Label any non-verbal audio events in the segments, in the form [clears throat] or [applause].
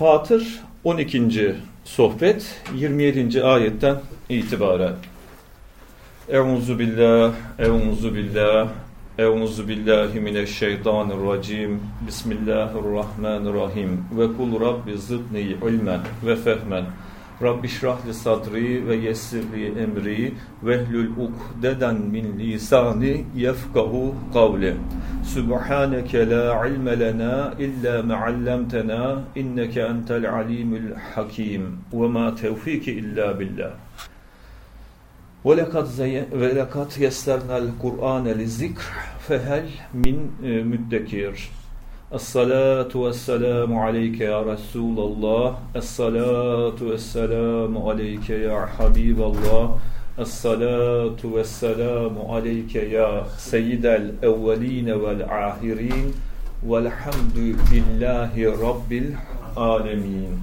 Fatır 12. sohbet 27. ayetten itibaren. Euzu billah, euzu billah, euzu billahi mineşşeytanirracim. Bismillahirrahmanirrahim. Ve kul rabbi zidni ilmen ve fehmen. Rabbi şrahli sadri ve yessirli emri vehlül ukdeden min lisani yefkahu kavli. Subhaneke la ilme lena illa meallemtena inneke entel alimul hakim ve ma tevfiki illa billah. Ve lekad yessernel Kur'ane li zikr fehel min müddekir. Esselatu vesselamu aleyke ya Resulallah. Esselatu vesselamu aleyke ya Habiballah. Esselatu vesselamu aleyke ya Seyyidel evveline vel ahirin. Velhamdülillahi Rabbil alemin.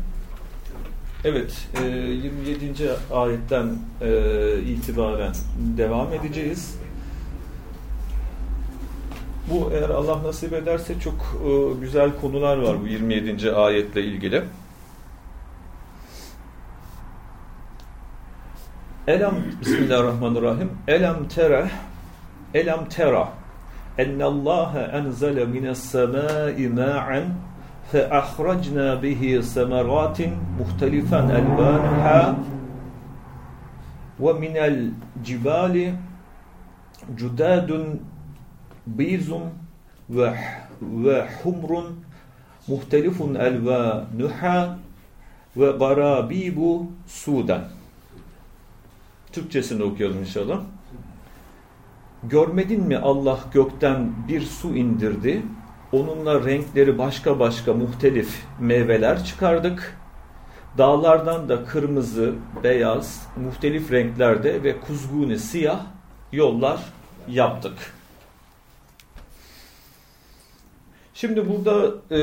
Evet, 27. ayetten itibaren devam edeceğiz. Bu eğer Allah nasip ederse çok e, güzel konular var bu 27. ayetle ilgili. Elam Bismillahirrahmanirrahim. Elam tera Elam tera ennallaha enzele mines semai ma'an fe ahracna bihi semeratin muhtelifan elbanha ve minel cibali cudadun bizun ve ve humrun muhtelifun elvanuha ve garabibu sudan. Türkçesini okuyalım inşallah. Görmedin mi Allah gökten bir su indirdi. Onunla renkleri başka başka muhtelif meyveler çıkardık. Dağlardan da kırmızı, beyaz, muhtelif renklerde ve kuzguni siyah yollar yaptık. Şimdi burada e,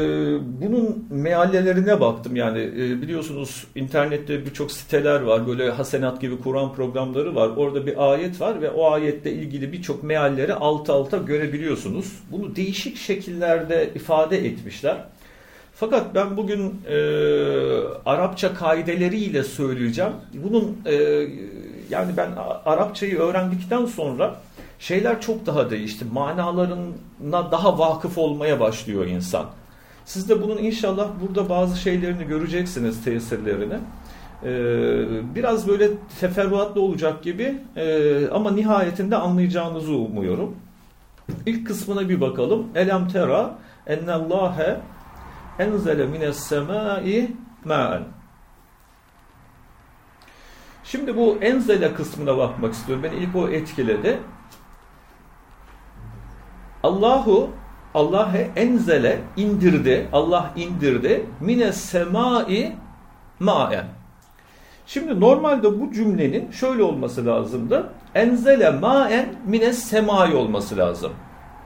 bunun meallelerine baktım yani e, biliyorsunuz internette birçok siteler var böyle Hasenat gibi Kur'an programları var orada bir ayet var ve o ayette ilgili birçok mealleri alt alta görebiliyorsunuz. Bunu değişik şekillerde ifade etmişler. Fakat ben bugün e, Arapça kaideleriyle söyleyeceğim. Bunun e, yani ben Arapçayı öğrendikten sonra şeyler çok daha değişti. Manalarına daha vakıf olmaya başlıyor insan. Siz de bunun inşallah burada bazı şeylerini göreceksiniz tesirlerini. Ee, biraz böyle teferruatlı olacak gibi ee, ama nihayetinde anlayacağınızı umuyorum. İlk kısmına bir bakalım. Elem tera ennallâhe enzele mines semâi ma'en. Şimdi bu enzele kısmına bakmak istiyorum. Beni ilk o etkiledi. Allahu Allah'ı enzele indirdi. Allah indirdi. Mine semai ma'en. Şimdi normalde bu cümlenin şöyle olması lazımdı. Enzele ma'en mine semai olması lazım.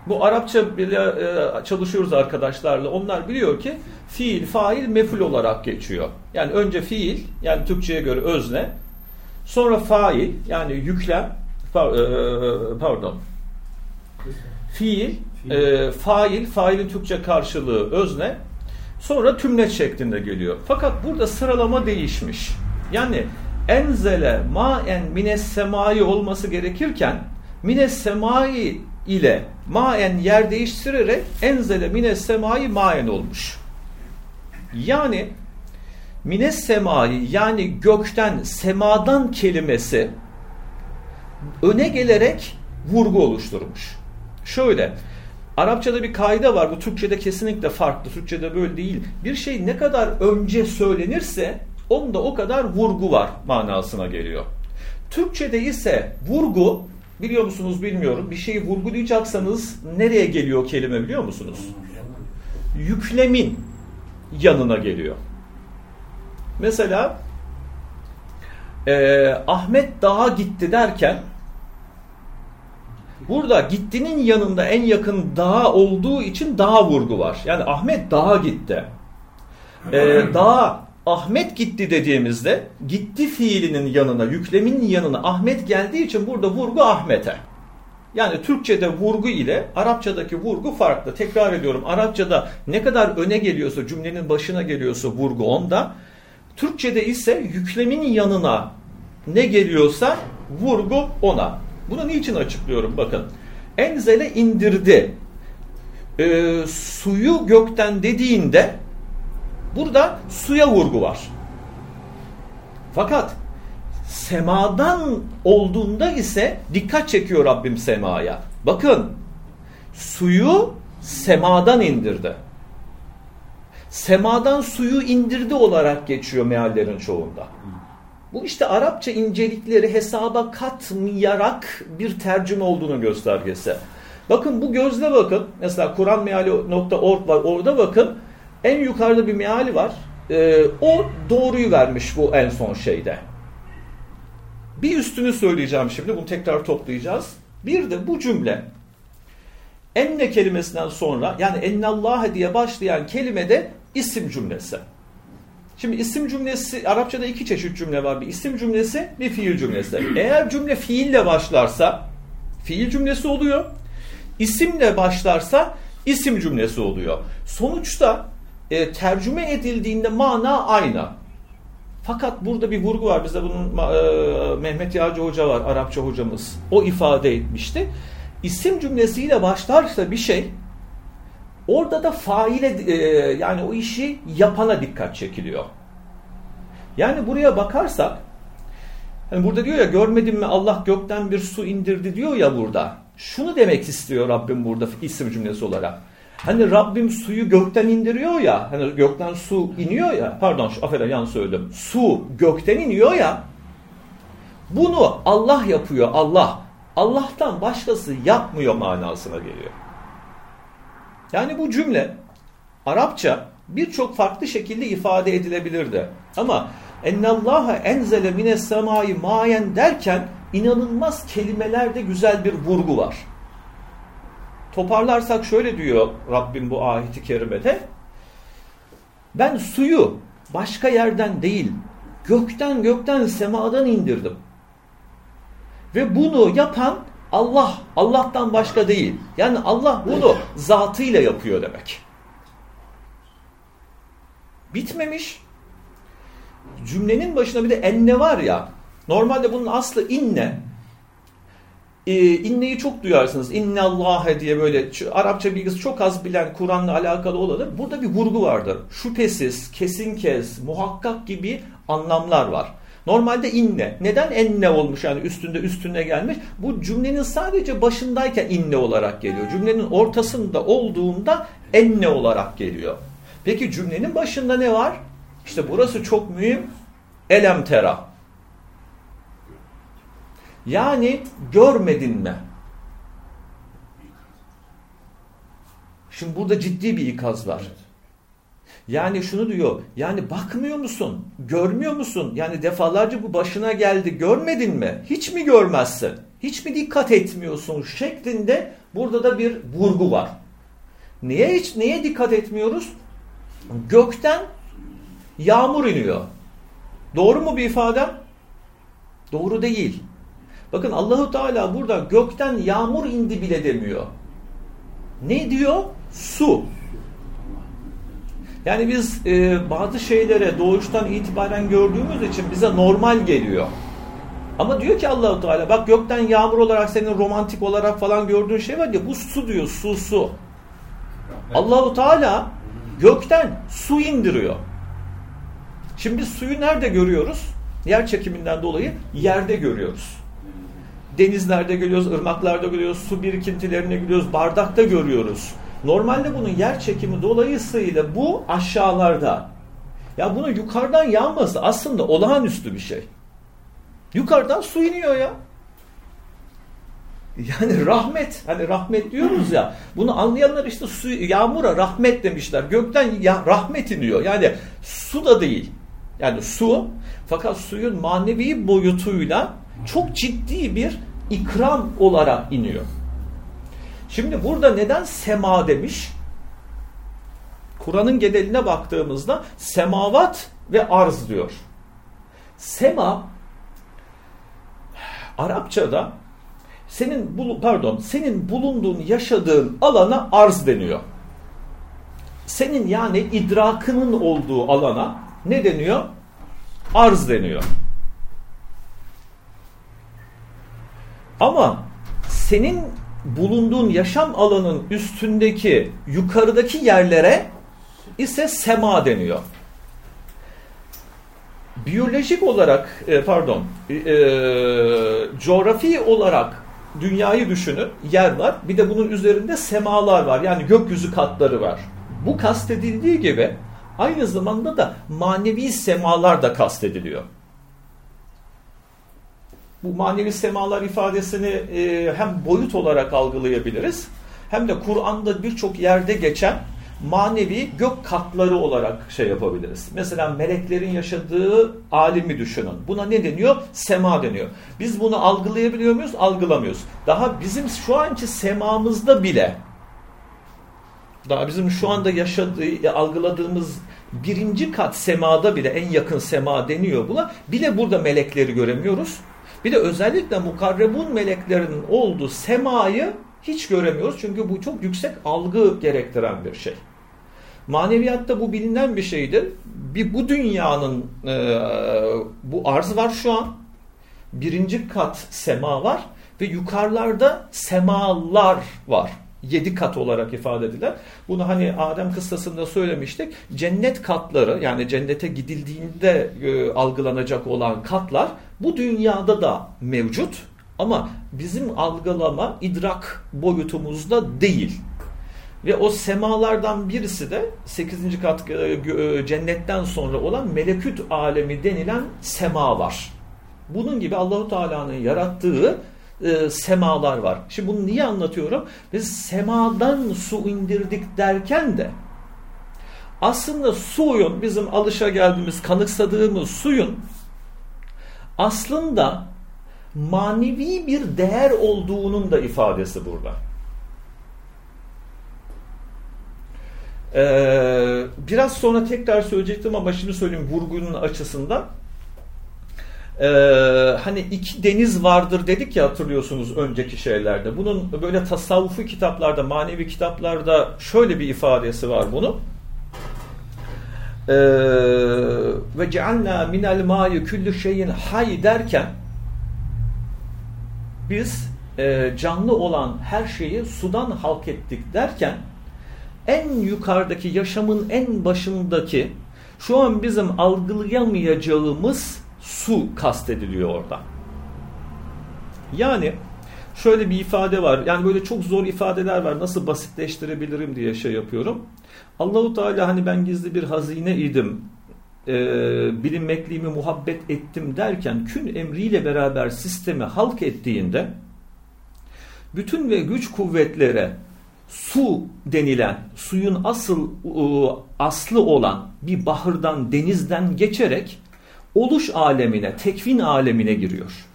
Bu Arapça bile e, çalışıyoruz arkadaşlarla. Onlar biliyor ki fiil, fail, meful olarak geçiyor. Yani önce fiil, yani Türkçe'ye göre özne. Sonra fail, yani yüklem, e, pardon, fiil, fiil. E, fail, failin Türkçe karşılığı özne, sonra tümleç şeklinde geliyor. Fakat burada sıralama değişmiş. Yani enzele maen mines semai olması gerekirken mines semai ile maen yer değiştirerek enzele mines semai maen olmuş. Yani mines semai yani gökten semadan kelimesi öne gelerek vurgu oluşturmuş. Şöyle, Arapçada bir kaide var. Bu Türkçe'de kesinlikle farklı. Türkçe'de böyle değil. Bir şey ne kadar önce söylenirse onda o kadar vurgu var manasına geliyor. Türkçe'de ise vurgu biliyor musunuz bilmiyorum. Bir şeyi vurgulayacaksanız nereye geliyor kelime biliyor musunuz? Yüklemin yanına geliyor. Mesela e, Ahmet dağa gitti derken Burada gittinin yanında en yakın dağ olduğu için dağ vurgu var. Yani Ahmet dağa gitti. Ee, dağa Ahmet gitti dediğimizde gitti fiilinin yanına, yüklemin yanına Ahmet geldiği için burada vurgu Ahmet'e. Yani Türkçe'de vurgu ile Arapçadaki vurgu farklı. Tekrar ediyorum Arapçada ne kadar öne geliyorsa cümlenin başına geliyorsa vurgu onda. Türkçe'de ise yüklemin yanına ne geliyorsa vurgu ona. Bunu niçin açıklıyorum bakın. Enzele indirdi. Ee, suyu gökten dediğinde burada suya vurgu var. Fakat semadan olduğunda ise dikkat çekiyor Rabbim semaya. Bakın suyu semadan indirdi. Semadan suyu indirdi olarak geçiyor meallerin çoğunda. Bu işte Arapça incelikleri hesaba katmayarak bir tercüme olduğunu göstergesi. Bakın bu gözle bakın. Mesela kuranmeali.org var. Orada bakın. En yukarıda bir meali var. Ee, o doğruyu vermiş bu en son şeyde. Bir üstünü söyleyeceğim şimdi. Bunu tekrar toplayacağız. Bir de bu cümle enne kelimesinden sonra yani ennallâhe diye başlayan kelimede isim cümlesi. Şimdi isim cümlesi Arapçada iki çeşit cümle var. Bir isim cümlesi, bir fiil cümlesi. Eğer cümle fiille başlarsa fiil cümlesi oluyor. İsimle başlarsa isim cümlesi oluyor. Sonuçta e, tercüme edildiğinde mana aynı. Fakat burada bir vurgu var. Bize bunun e, Mehmet Yağcı Hoca var, Arapça hocamız. O ifade etmişti. İsim cümlesiyle başlarsa bir şey orada da faile e, yani o işi yapana dikkat çekiliyor. Yani buraya bakarsak hani burada diyor ya görmedin mi Allah gökten bir su indirdi diyor ya burada. Şunu demek istiyor Rabbim burada isim cümlesi olarak. Hani Rabbim suyu gökten indiriyor ya, hani gökten su iniyor ya, pardon affedersin yanlış söyledim. Su gökten iniyor ya, bunu Allah yapıyor, Allah. Allah'tan başkası yapmıyor manasına geliyor. Yani bu cümle Arapça birçok farklı şekilde ifade edilebilirdi. Ama ennallaha enzele mines semai mayen derken inanılmaz kelimelerde güzel bir vurgu var. Toparlarsak şöyle diyor Rabbim bu ayeti kerimede. Ben suyu başka yerden değil, gökten gökten semadan indirdim. Ve bunu yapan Allah, Allah'tan başka değil. Yani Allah bunu zatıyla yapıyor demek. Bitmemiş. Cümlenin başına bir de enne var ya. Normalde bunun aslı inne. Ee, inneyi çok duyarsınız. İnne Allah'e diye böyle Arapça bilgisi çok az bilen Kur'an'la alakalı olanır. Burada bir vurgu vardır. Şüphesiz, kesin kez, muhakkak gibi anlamlar var. Normalde inne. Neden enne olmuş yani üstünde üstüne gelmiş? Bu cümlenin sadece başındayken inne olarak geliyor. Cümlenin ortasında olduğunda enne olarak geliyor. Peki cümlenin başında ne var? İşte burası çok mühim. Elem tera. Yani görmedin mi? Şimdi burada ciddi bir ikaz var. Yani şunu diyor, yani bakmıyor musun? Görmüyor musun? Yani defalarca bu başına geldi, görmedin mi? Hiç mi görmezsin? Hiç mi dikkat etmiyorsun? Şeklinde burada da bir vurgu var. Niye hiç neye dikkat etmiyoruz? Gökten yağmur iniyor. Doğru mu bir ifade? Doğru değil. Bakın Allahu Teala burada gökten yağmur indi bile demiyor. Ne diyor? Su. Yani biz e, bazı şeylere doğuştan itibaren gördüğümüz için bize normal geliyor. Ama diyor ki Allahu Teala bak gökten yağmur olarak senin romantik olarak falan gördüğün şey var ya bu su diyor su su. Allahu Teala gökten su indiriyor. Şimdi biz suyu nerede görüyoruz? Yer çekiminden dolayı yerde görüyoruz. Denizlerde görüyoruz, ırmaklarda görüyoruz, su birikintilerine görüyoruz, bardakta görüyoruz. Normalde bunun yer çekimi dolayısıyla bu aşağılarda. Ya bunun yukarıdan yağması aslında olağanüstü bir şey. Yukarıdan su iniyor ya. Yani rahmet, hani rahmet diyoruz ya. Bunu anlayanlar işte su, yağmura rahmet demişler. Gökten ya, rahmet iniyor. Yani su da değil. Yani su fakat suyun manevi boyutuyla çok ciddi bir ikram olarak iniyor. Şimdi burada neden sema demiş? Kur'an'ın geneline baktığımızda semavat ve arz diyor. Sema Arapçada senin pardon senin bulunduğun yaşadığın alana arz deniyor. Senin yani idrakının olduğu alana ne deniyor? Arz deniyor. Ama senin bulunduğun yaşam alanın üstündeki yukarıdaki yerlere ise sema deniyor. Biyolojik olarak e, pardon e, e, coğrafi olarak dünyayı düşünün yer var bir de bunun üzerinde semalar var yani gökyüzü katları var. Bu kastedildiği gibi aynı zamanda da manevi semalar da kastediliyor. Bu manevi semalar ifadesini e, hem boyut olarak algılayabiliriz hem de Kur'an'da birçok yerde geçen manevi gök katları olarak şey yapabiliriz. Mesela meleklerin yaşadığı alimi düşünün. Buna ne deniyor? Sema deniyor. Biz bunu algılayabiliyor muyuz? Algılamıyoruz. Daha bizim şu anki semamızda bile daha bizim şu anda yaşadığı, algıladığımız birinci kat semada bile en yakın sema deniyor buna. Bile burada melekleri göremiyoruz. Bir de özellikle mukarrebun meleklerinin olduğu semayı hiç göremiyoruz. Çünkü bu çok yüksek algı gerektiren bir şey. Maneviyatta bu bilinen bir şeydir. Bir bu dünyanın e, bu arz var şu an. Birinci kat sema var ve yukarılarda semalar var. Yedi kat olarak ifade edilen. Bunu hani Adem kıssasında söylemiştik. Cennet katları yani cennete gidildiğinde e, algılanacak olan katlar bu dünyada da mevcut. Ama bizim algılama idrak boyutumuzda değil. Ve o semalardan birisi de 8. kat e, e, cennetten sonra olan meleküt alemi denilen sema var. Bunun gibi Allahu Teala'nın yarattığı e, semalar var. Şimdi bunu niye anlatıyorum? Biz semadan su indirdik derken de aslında suyun bizim alışa geldiğimiz, kanıksadığımız suyun aslında manevi bir değer olduğunun da ifadesi burada. Ee, biraz sonra tekrar söyleyecektim ama şimdi söyleyeyim vurgunun açısından. Ee, hani iki deniz vardır dedik ya hatırlıyorsunuz önceki şeylerde. Bunun böyle tasavvufu kitaplarda, manevi kitaplarda şöyle bir ifadesi var bunun. Ee, ve cealna minel ma'i kullu şeyin hay derken biz e, canlı olan her şeyi sudan halk ettik derken en yukarıdaki yaşamın en başındaki şu an bizim algılayamayacağımız su kastediliyor orada. Yani şöyle bir ifade var. Yani böyle çok zor ifadeler var. Nasıl basitleştirebilirim diye şey yapıyorum. Allahu Teala hani ben gizli bir hazine idim. E, bilinmekliğimi muhabbet ettim derken kün emriyle beraber sistemi halk ettiğinde bütün ve güç kuvvetlere su denilen, suyun asıl aslı olan bir bahırdan, denizden geçerek oluş alemine, tekvin alemine giriyor.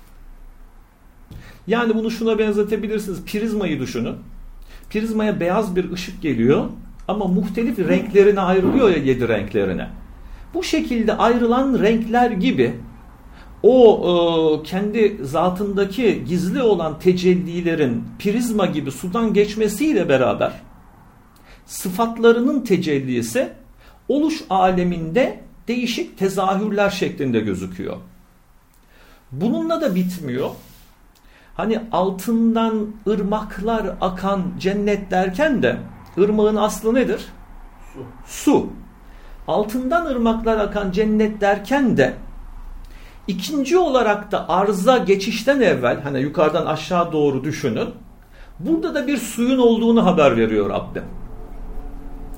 Yani bunu şuna benzetebilirsiniz. Prizmayı düşünün. Prizmaya beyaz bir ışık geliyor ama muhtelif renklerine ayrılıyor ya yedi renklerine. Bu şekilde ayrılan renkler gibi o e, kendi zatındaki gizli olan tecellilerin prizma gibi sudan geçmesiyle beraber sıfatlarının tecellisi oluş aleminde değişik tezahürler şeklinde gözüküyor. Bununla da bitmiyor. Hani altından ırmaklar akan cennet derken de ırmağın aslı nedir? Su. Su. Altından ırmaklar akan cennet derken de İkinci olarak da arza geçişten evvel hani yukarıdan aşağı doğru düşünün. Burada da bir suyun olduğunu haber veriyor Rabbim.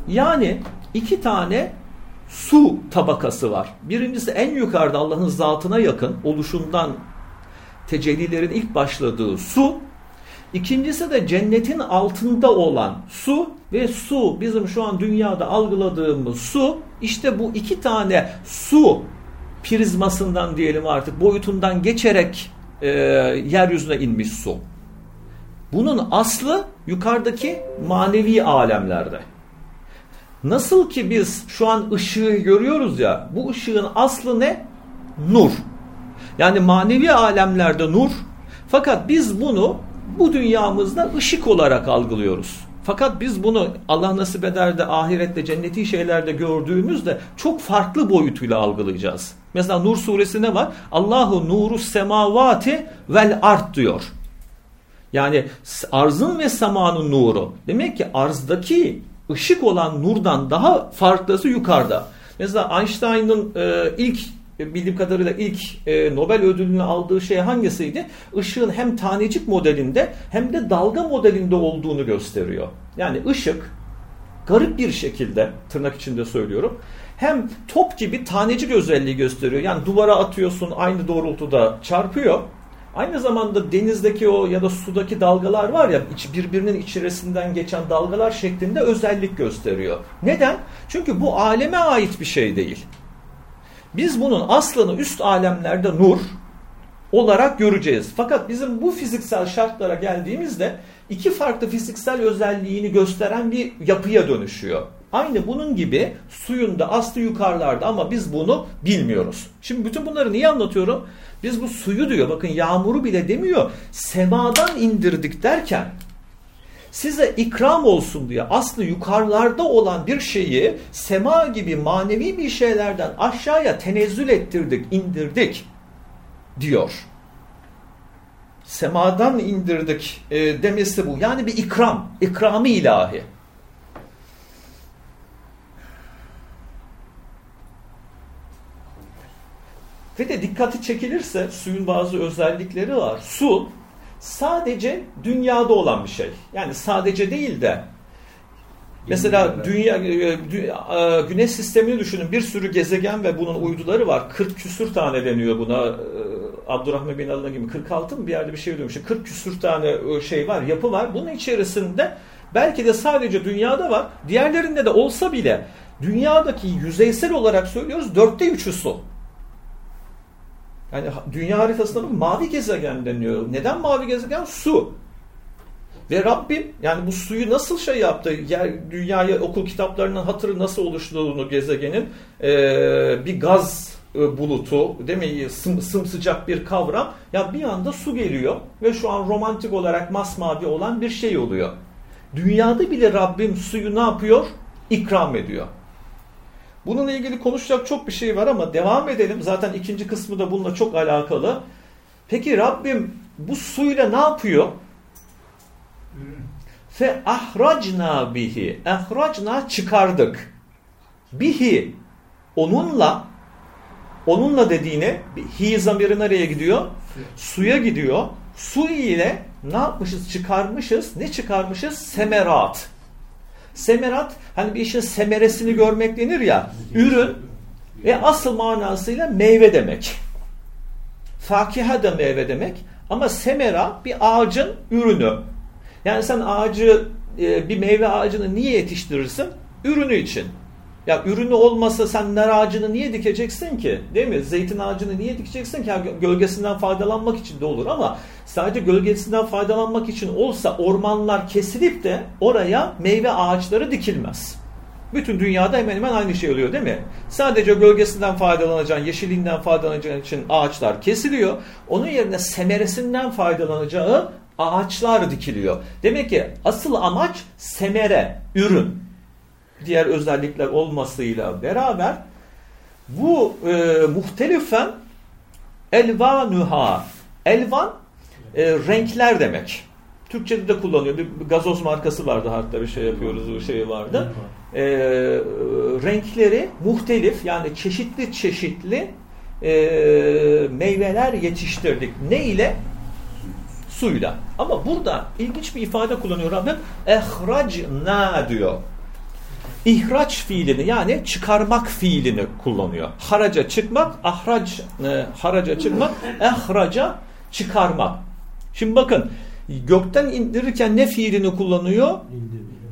Yani iki tane su tabakası var. Birincisi en yukarıda Allah'ın zatına yakın oluşundan tecellilerin ilk başladığı su. İkincisi de cennetin altında olan su ve su bizim şu an dünyada algıladığımız su işte bu iki tane su prizmasından diyelim artık boyutundan geçerek e, yeryüzüne inmiş su. Bunun aslı yukarıdaki manevi alemlerde. Nasıl ki biz şu an ışığı görüyoruz ya bu ışığın aslı ne? Nur. Yani manevi alemlerde nur. Fakat biz bunu bu dünyamızda ışık olarak algılıyoruz. Fakat biz bunu Allah nasip eder de ahirette cenneti şeylerde gördüğümüzde çok farklı boyutuyla algılayacağız. Mesela Nur suresi ne var? Allahu nuru semavati vel art diyor. Yani arzın ve semanın nuru. Demek ki arzdaki ışık olan nurdan daha farklısı yukarıda. Mesela Einstein'ın e, ilk bildiğim kadarıyla ilk e, Nobel ödülünü aldığı şey hangisiydi? Işığın hem tanecik modelinde hem de dalga modelinde olduğunu gösteriyor. Yani ışık garip bir şekilde tırnak içinde söylüyorum. Hem top gibi tanecik özelliği gösteriyor. Yani duvara atıyorsun aynı doğrultuda çarpıyor. Aynı zamanda denizdeki o ya da sudaki dalgalar var ya birbirinin içerisinden geçen dalgalar şeklinde özellik gösteriyor. Neden? Çünkü bu aleme ait bir şey değil. Biz bunun aslını üst alemlerde nur olarak göreceğiz. Fakat bizim bu fiziksel şartlara geldiğimizde iki farklı fiziksel özelliğini gösteren bir yapıya dönüşüyor. Aynı bunun gibi suyun da aslı yukarılarda ama biz bunu bilmiyoruz. Şimdi bütün bunları niye anlatıyorum? Biz bu suyu diyor bakın yağmuru bile demiyor. Semadan indirdik derken size ikram olsun diye aslı yukarılarda olan bir şeyi sema gibi manevi bir şeylerden aşağıya tenezzül ettirdik, indirdik diyor. Semadan indirdik e, demesi bu. Yani bir ikram, ikramı ilahi. Ve de dikkati çekilirse suyun bazı özellikleri var. Su sadece dünyada olan bir şey. Yani sadece değil de Mesela dünya e, e, güneş sistemini düşünün. Bir sürü gezegen ve bunun uyduları var. 40 küsür tane deniyor buna. E, Abdurrahman bin Allah gibi 46 mı bir yerde bir şey demiş. 40 küsür tane şey var, yapı var. Bunun içerisinde belki de sadece dünyada var. Diğerlerinde de olsa bile dünyadaki yüzeysel olarak söylüyoruz dörtte üçü su. Yani dünya haritasında mavi gezegen deniyor. Neden mavi gezegen? Su. Ve Rabbim yani bu suyu nasıl şey yaptı? Yer, dünyaya okul kitaplarının hatırı nasıl oluştuğunu gezegenin e, bir gaz e, bulutu değil mi? Sım, sımsıcak bir kavram. Ya bir anda su geliyor ve şu an romantik olarak masmavi olan bir şey oluyor. Dünyada bile Rabbim suyu ne yapıyor? İkram ediyor. Bununla ilgili konuşacak çok bir şey var ama devam edelim. Zaten ikinci kısmı da bununla çok alakalı. Peki Rabbim bu suyla ne yapıyor? Fe ahracna bihi. Ahracna çıkardık. Bihi. Onunla onunla dediğine hi zamiri nereye gidiyor? Suya gidiyor. Su ile ne yapmışız? Çıkarmışız. Ne çıkarmışız? Semerat. Semerat hani bir işin semeresini görmek denir ya. Ürün ve asıl manasıyla meyve demek. Fakiha da meyve demek. Ama semera bir ağacın ürünü. Yani sen ağacı e, bir meyve ağacını niye yetiştirirsin? Ürünü için. Ya ürünü olmasa sen nar ağacını niye dikeceksin ki? Değil mi? Zeytin ağacını niye dikeceksin ki? Yani gölgesinden faydalanmak için de olur ama sadece gölgesinden faydalanmak için olsa ormanlar kesilip de oraya meyve ağaçları dikilmez. Bütün dünyada hemen hemen aynı şey oluyor değil mi? Sadece gölgesinden faydalanacağın, yeşilinden faydalanacağın için ağaçlar kesiliyor. Onun yerine semeresinden faydalanacağı ağaçlar dikiliyor. Demek ki asıl amaç semere, ürün. Diğer özellikler olmasıyla beraber bu e, muhtelifen elvanuha. Elvan e, renkler demek. Türkçe'de de kullanıyor. Bir, bir gazoz markası vardı hatta bir şey yapıyoruz o şey vardı. E, renkleri muhtelif yani çeşitli çeşitli e, meyveler yetiştirdik. Ne ile? suyla. Ama burada ilginç bir ifade kullanıyor Rabbim. Ehracna diyor. İhraç fiilini yani çıkarmak fiilini kullanıyor. Haraca çıkmak, ahrac, e, haraca çıkmak, ehraca çıkarmak. Şimdi bakın gökten indirirken ne fiilini kullanıyor?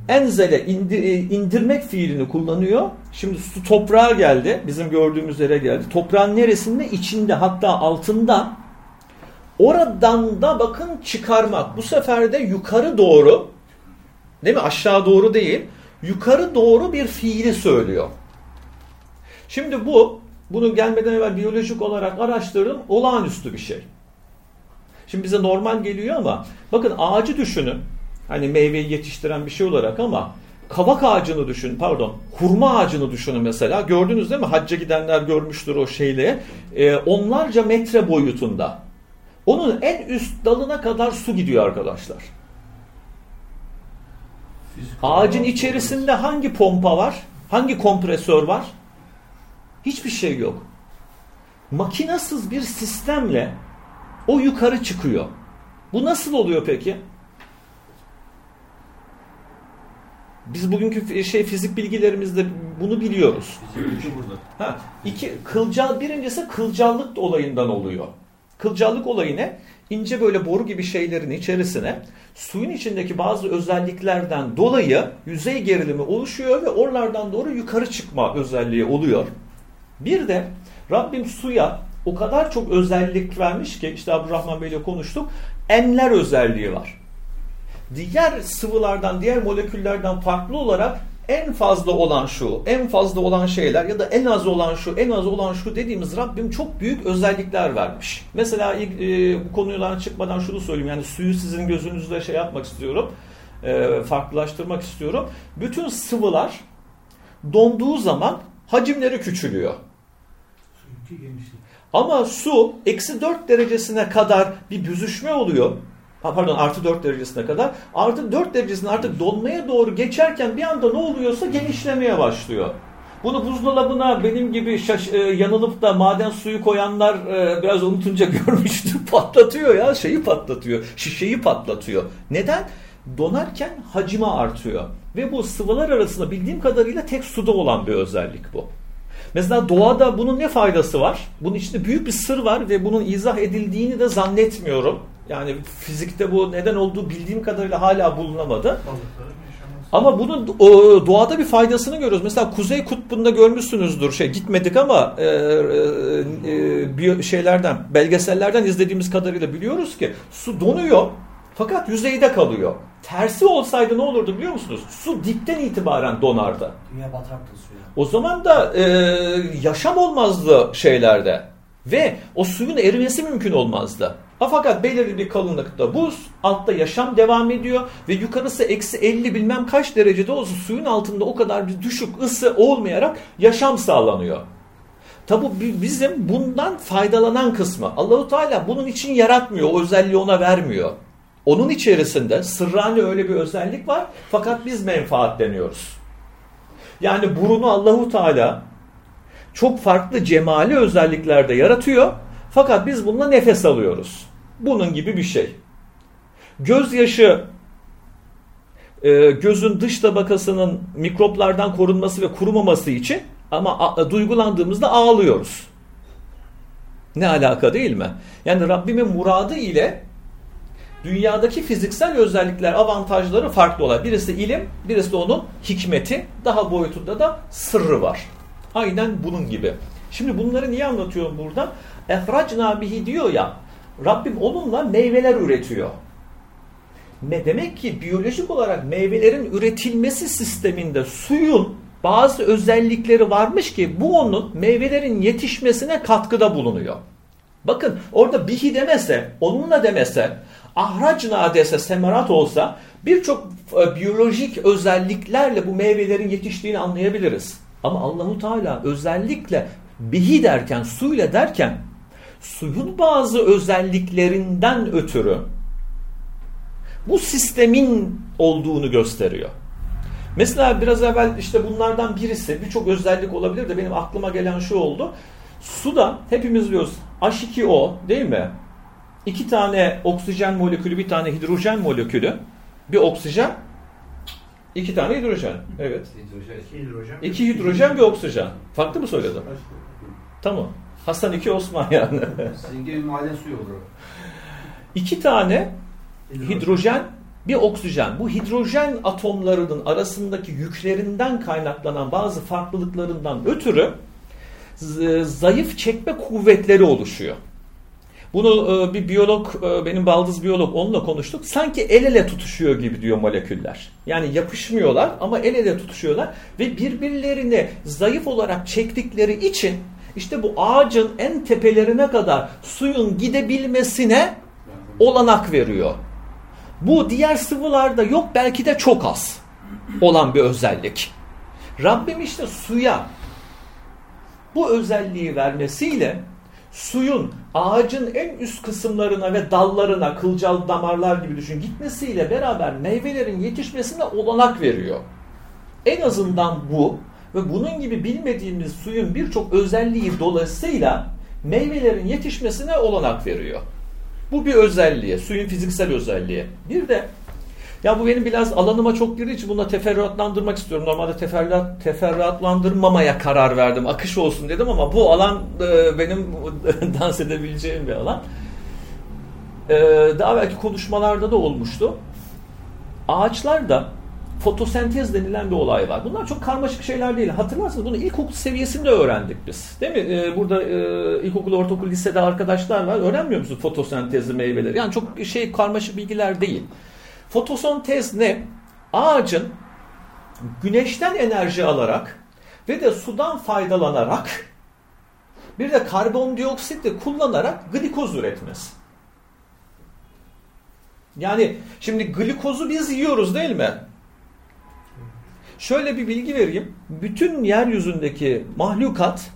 Enzele indir, e, indirmek fiilini kullanıyor. Şimdi su toprağa geldi. Bizim gördüğümüz yere geldi. Toprağın neresinde? İçinde hatta altında Oradan da bakın çıkarmak. Bu sefer de yukarı doğru değil mi? Aşağı doğru değil. Yukarı doğru bir fiili söylüyor. Şimdi bu bunu gelmeden evvel biyolojik olarak araştırdım. Olağanüstü bir şey. Şimdi bize normal geliyor ama bakın ağacı düşünün. Hani meyveyi yetiştiren bir şey olarak ama kavak ağacını düşün, pardon, hurma ağacını düşünün mesela. Gördünüz değil mi? Hacca gidenler görmüştür o şeyle. Ee, onlarca metre boyutunda. Onun en üst dalına kadar su gidiyor arkadaşlar. Ağacın içerisinde hangi pompa var? Hangi kompresör var? Hiçbir şey yok. Makinasız bir sistemle o yukarı çıkıyor. Bu nasıl oluyor peki? Biz bugünkü şey fizik bilgilerimizde bunu biliyoruz. Ha, iki kılcal birincisi kılcallık olayından oluyor. Kılcallık olayı ne? İnce böyle boru gibi şeylerin içerisine suyun içindeki bazı özelliklerden dolayı yüzey gerilimi oluşuyor ve oralardan doğru yukarı çıkma özelliği oluyor. Bir de Rabbim suya o kadar çok özellik vermiş ki işte Abdurrahman Bey ile konuştuk. Enler özelliği var. Diğer sıvılardan, diğer moleküllerden farklı olarak en fazla olan şu, en fazla olan şeyler ya da en az olan şu, en az olan şu dediğimiz Rabbim çok büyük özellikler vermiş. Mesela ilk, e, bu konudan çıkmadan şunu söyleyeyim. Yani suyu sizin gözünüzde şey yapmak istiyorum. E, farklılaştırmak istiyorum. Bütün sıvılar donduğu zaman hacimleri küçülüyor. Ama su eksi 4 derecesine kadar bir büzüşme oluyor. Pardon artı 4 derecesine kadar. Artı 4 derecesine artık donmaya doğru geçerken bir anda ne oluyorsa genişlemeye başlıyor. Bunu buzdolabına benim gibi şaş, e, yanılıp da maden suyu koyanlar e, biraz unutunca [laughs] görmüştür. Patlatıyor ya şeyi patlatıyor. Şişeyi patlatıyor. Neden? Donarken hacmi artıyor. Ve bu sıvılar arasında bildiğim kadarıyla tek suda olan bir özellik bu. Mesela doğada bunun ne faydası var? Bunun içinde büyük bir sır var ve bunun izah edildiğini de zannetmiyorum. Yani fizikte bu neden olduğu bildiğim kadarıyla hala bulunamadı. Ama bunun doğada bir faydasını görüyoruz. Mesela Kuzey Kutbu'nda görmüşsünüzdür. Şey gitmedik ama e, e, e şeylerden, belgesellerden izlediğimiz kadarıyla biliyoruz ki su donuyor fakat yüzeyde kalıyor. Tersi olsaydı ne olurdu biliyor musunuz? Su dipten itibaren donardı. Dünya batraktı suya. O zaman da e, yaşam olmazdı şeylerde. Ve o suyun erimesi mümkün olmazdı. Fakat belirli bir kalınlıkta buz, altta yaşam devam ediyor ve yukarısı eksi 50 bilmem kaç derecede olsa suyun altında o kadar bir düşük ısı olmayarak yaşam sağlanıyor. Tabi bizim bundan faydalanan kısmı. Allahu Teala bunun için yaratmıyor, o özelliği ona vermiyor. Onun içerisinde sırrani öyle bir özellik var fakat biz menfaatleniyoruz. Yani burunu Allahu Teala çok farklı cemali özelliklerde yaratıyor fakat biz bununla nefes alıyoruz. Bunun gibi bir şey. Gözyaşı e, gözün dış tabakasının mikroplardan korunması ve kurumaması için ama duygulandığımızda ağlıyoruz. Ne alaka değil mi? Yani Rabbimin muradı ile dünyadaki fiziksel özellikler, avantajları farklı olan. Birisi ilim, birisi de onun hikmeti, daha boyutunda da sırrı var. Aynen bunun gibi. Şimdi bunları niye anlatıyorum burada? Ehracna bihi diyor ya, Rabbim onunla meyveler üretiyor. Ne demek ki biyolojik olarak meyvelerin üretilmesi sisteminde suyun bazı özellikleri varmış ki bu onun meyvelerin yetişmesine katkıda bulunuyor. Bakın orada bihi demese, onunla demese, ahracna dese, semerat olsa birçok e, biyolojik özelliklerle bu meyvelerin yetiştiğini anlayabiliriz. Ama Allahu Teala özellikle bihi derken, suyla derken suyun bazı özelliklerinden ötürü bu sistemin olduğunu gösteriyor. Mesela biraz evvel işte bunlardan birisi birçok özellik olabilir de benim aklıma gelen şu oldu. Suda hepimiz biliyoruz H2O değil mi? İki tane oksijen molekülü, bir tane hidrojen molekülü. Bir oksijen, iki tane hidrojen. Evet. Hidrojen. İki hidrojen, bir oksijen. Farklı mı söyledim? Tamam. Hasan iki Osman yani. Sizin gibi maden suyu olur. İki tane hidrojen, bir oksijen. Bu hidrojen atomlarının arasındaki yüklerinden kaynaklanan bazı farklılıklarından ötürü zayıf çekme kuvvetleri oluşuyor. Bunu e, bir biyolog, e, benim baldız biyolog onunla konuştuk. Sanki el ele tutuşuyor gibi diyor moleküller. Yani yapışmıyorlar ama el ele tutuşuyorlar ve birbirlerini zayıf olarak çektikleri için işte bu ağacın en tepelerine kadar suyun gidebilmesine olanak veriyor. Bu diğer sıvılarda yok belki de çok az olan bir özellik. Rabbim işte suya bu özelliği vermesiyle suyun ağacın en üst kısımlarına ve dallarına kılcal damarlar gibi düşün gitmesiyle beraber meyvelerin yetişmesine olanak veriyor. En azından bu ve bunun gibi bilmediğimiz suyun birçok özelliği dolayısıyla meyvelerin yetişmesine olanak veriyor. Bu bir özelliği, suyun fiziksel özelliği. Bir de ya bu benim biraz alanıma çok girdiği için buna teferruatlandırmak istiyorum. Normalde teferruat, teferruatlandırmamaya karar verdim. Akış olsun dedim ama bu alan e, benim [laughs] dans edebileceğim bir alan. E, daha belki konuşmalarda da olmuştu. Ağaçlarda fotosentez denilen bir olay var. Bunlar çok karmaşık şeyler değil. Hatırlarsınız bunu ilkokul seviyesinde öğrendik biz. Değil mi? Ee, burada e, ilkokul, ortaokul, lisede arkadaşlar var. Öğrenmiyor musunuz fotosentezli meyveleri? Yani çok şey karmaşık bilgiler değil. Fotosentez ne? Ağacın güneşten enerji alarak ve de sudan faydalanarak bir de karbondioksit de kullanarak glikoz üretmesi. Yani şimdi glikozu biz yiyoruz değil mi? Şöyle bir bilgi vereyim. Bütün yeryüzündeki mahlukat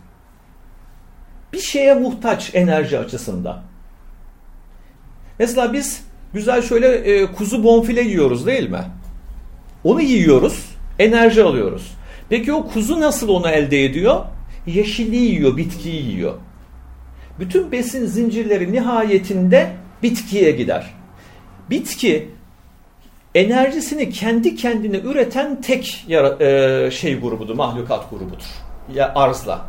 bir şeye muhtaç enerji açısından. Mesela biz güzel şöyle e, kuzu bonfile yiyoruz değil mi? Onu yiyoruz, enerji alıyoruz. Peki o kuzu nasıl onu elde ediyor? Yeşilliği yiyor, bitkiyi yiyor. Bütün besin zincirleri nihayetinde bitkiye gider. Bitki enerjisini kendi kendine üreten tek e, şey grubudur, mahlukat grubudur. Ya arzla.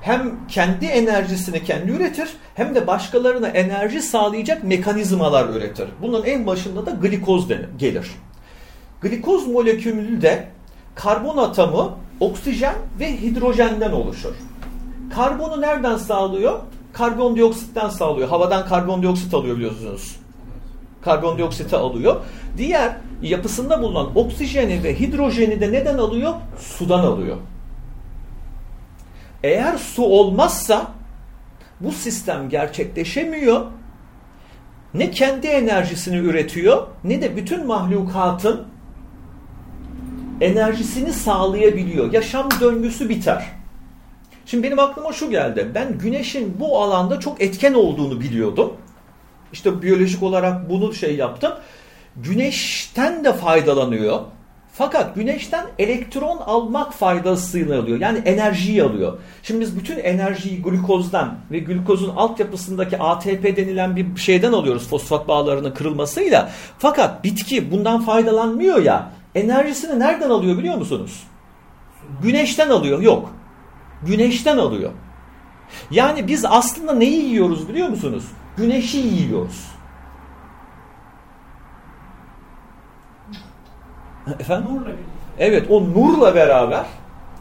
Hem kendi enerjisini kendi üretir hem de başkalarına enerji sağlayacak mekanizmalar üretir. Bunun en başında da glikoz gelir. Glikoz molekülü de karbon atomu oksijen ve hidrojenden oluşur. Karbonu nereden sağlıyor? Karbondioksitten sağlıyor. Havadan karbondioksit alıyor biliyorsunuz karbondioksiti alıyor. Diğer yapısında bulunan oksijeni ve hidrojeni de neden alıyor? Sudan alıyor. Eğer su olmazsa bu sistem gerçekleşemiyor. Ne kendi enerjisini üretiyor ne de bütün mahlukatın enerjisini sağlayabiliyor. Yaşam döngüsü biter. Şimdi benim aklıma şu geldi. Ben güneşin bu alanda çok etken olduğunu biliyordum. İşte biyolojik olarak bunu şey yaptım. Güneşten de faydalanıyor. Fakat güneşten elektron almak faydasıyla alıyor. Yani enerjiyi alıyor. Şimdi biz bütün enerjiyi glukozdan ve glukozun altyapısındaki ATP denilen bir şeyden alıyoruz fosfat bağlarının kırılmasıyla. Fakat bitki bundan faydalanmıyor ya. Enerjisini nereden alıyor biliyor musunuz? Güneşten alıyor. Yok. Güneşten alıyor. Yani biz aslında neyi yiyoruz biliyor musunuz? Güneşi yiyoruz. Efendim? Evet o nurla beraber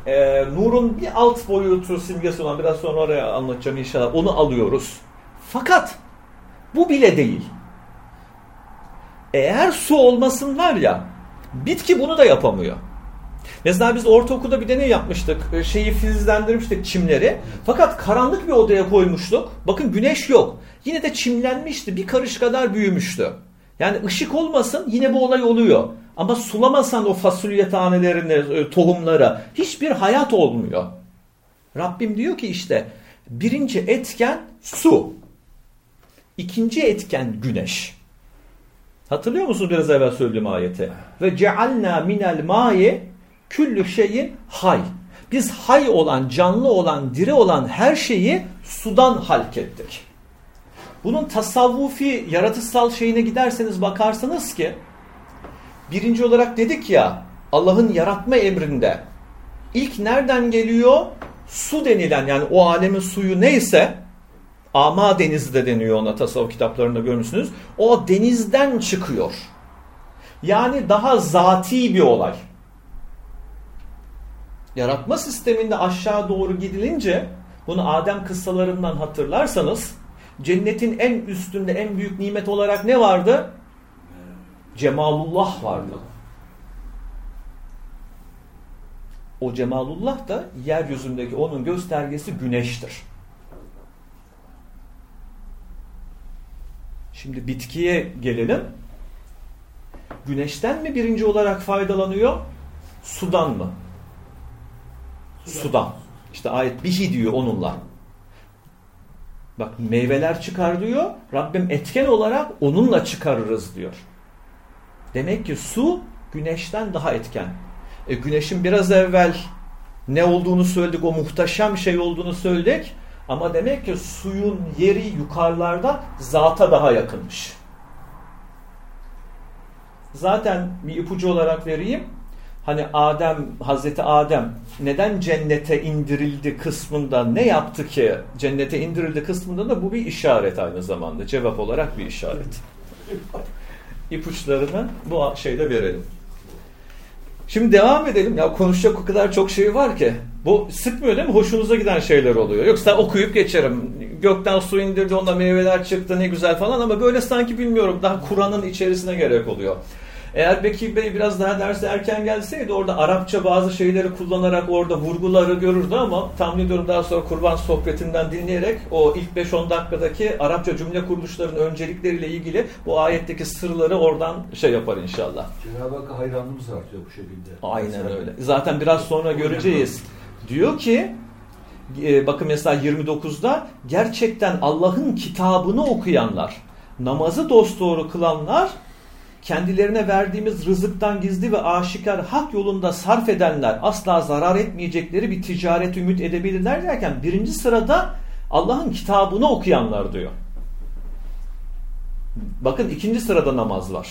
e, nurun bir alt boyutu simgesi olan biraz sonra oraya anlatacağım inşallah onu alıyoruz. Fakat bu bile değil. Eğer su olmasın var ya bitki bunu da yapamıyor. Mesela biz ortaokulda bir deney yapmıştık. E, şeyi filizlendirmiştik çimleri. Fakat karanlık bir odaya koymuştuk. Bakın güneş yok. Yine de çimlenmişti. Bir karış kadar büyümüştü. Yani ışık olmasın yine bu olay oluyor. Ama sulamasan o fasulye tanelerini, e, tohumlara hiçbir hayat olmuyor. Rabbim diyor ki işte birinci etken su. İkinci etken güneş. Hatırlıyor musunuz biraz evvel söylediğim ayeti? Ve cealna minel maye küllü şeyin hay. Biz hay olan, canlı olan, diri olan her şeyi sudan halk ettik. Bunun tasavvufi, yaratısal şeyine giderseniz bakarsanız ki birinci olarak dedik ya Allah'ın yaratma emrinde ilk nereden geliyor? Su denilen yani o alemin suyu neyse Ama denizi de deniyor ona tasavvuf kitaplarında görmüşsünüz. O denizden çıkıyor. Yani daha zati bir olay yaratma sisteminde aşağı doğru gidilince bunu Adem kıssalarından hatırlarsanız cennetin en üstünde en büyük nimet olarak ne vardı? Cemalullah vardı. O cemalullah da yeryüzündeki onun göstergesi güneştir. Şimdi bitkiye gelelim. Güneşten mi birinci olarak faydalanıyor? Sudan mı? Sudan. İşte ayet bihi diyor onunla. Bak meyveler çıkar diyor. Rabbim etken olarak onunla çıkarırız diyor. Demek ki su güneşten daha etken. E, güneşin biraz evvel ne olduğunu söyledik, o muhteşem şey olduğunu söyledik. Ama demek ki suyun yeri yukarılarda zata daha yakınmış. Zaten bir ipucu olarak vereyim. Hani Adem, Hazreti Adem neden cennete indirildi kısmında ne yaptı ki cennete indirildi kısmında da bu bir işaret aynı zamanda. Cevap olarak bir işaret. İpuçlarını bu şeyde verelim. Şimdi devam edelim. Ya konuşacak o kadar çok şey var ki. Bu sıkmıyor değil mi? Hoşunuza giden şeyler oluyor. Yoksa okuyup geçerim. Gökten su indirdi, onda meyveler çıktı ne güzel falan ama böyle sanki bilmiyorum daha Kur'an'ın içerisine gerek oluyor. Eğer Bekir Bey biraz daha derse erken gelseydi orada Arapça bazı şeyleri kullanarak orada vurguları görürdü ama tahmin ediyorum daha sonra kurban sohbetinden dinleyerek o ilk 5-10 dakikadaki Arapça cümle kuruluşlarının öncelikleriyle ilgili bu ayetteki sırları oradan şey yapar inşallah. Cenab-ı Hakk'a hayranlığımız artıyor bu şekilde. Aynen öyle. Zaten biraz sonra göreceğiz. Diyor ki e, bakın mesela 29'da gerçekten Allah'ın kitabını okuyanlar, namazı dosdoğru kılanlar kendilerine verdiğimiz rızıktan gizli ve aşikar hak yolunda sarf edenler asla zarar etmeyecekleri bir ticaret ümit edebilirler derken birinci sırada Allah'ın kitabını okuyanlar diyor. Bakın ikinci sırada namaz var.